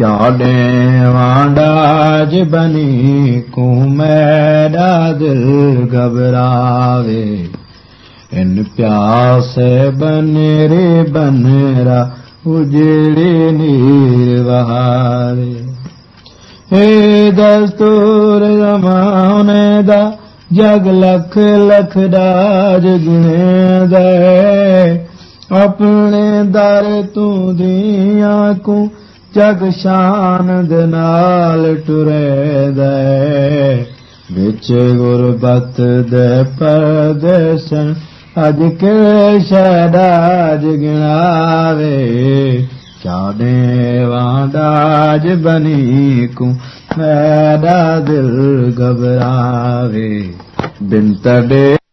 ਝਾਲੇ ਵਾਂਡਾਜ ਬਨੀ ਕੂ ਮੇਰਾ ਦਿਲ ਘਬਰਾਵੇ। ਇਨ ਪਿਆਸੇ ਬਨ ਰੇ ਬਨਰਾ ਉਜੜੇ ਨੀਰ ਵਹਾਰੇ ਏ ਦਸਤੂਰ ਜ਼ਮਾਨੇ ਦਾ ਜਗ ਲਖ ਲਖ ਰਾਜ ਗਿਣੇ ਦੇ ਆਪਣੇ ਦਰ ਤੂੰ ਦੀਆਂ ਕੋ जग शान दे नाल टुरे दे विच गुरबत दे परदेसन अज के शहदाज गिणावे चाॾे वांदाज बनी को मैडा दिल तॾे